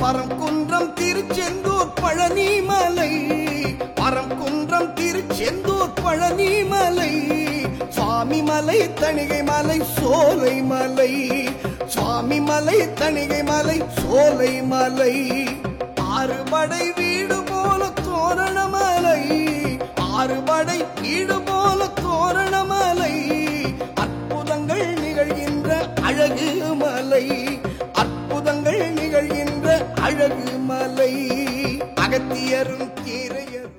பரம்குன்றம் திருச்செந்தூர் பழனிமலை. பரம்குன்றம் திருச்செந்தூர் பழனிமலை. சுவாமி மலை தணிகை மலை சோலை மலை சுவாமி மலை தணிகை மலை சோலை மலை ஆறுபடை வீடு போல தோரணமலை. ஆறுபடை வீடு போல தோரணமலை. அற்புதங்கள் நிகழ்கின்ற அழகு மலை. அழகு மலை அகத்தியரும் கீரையரும்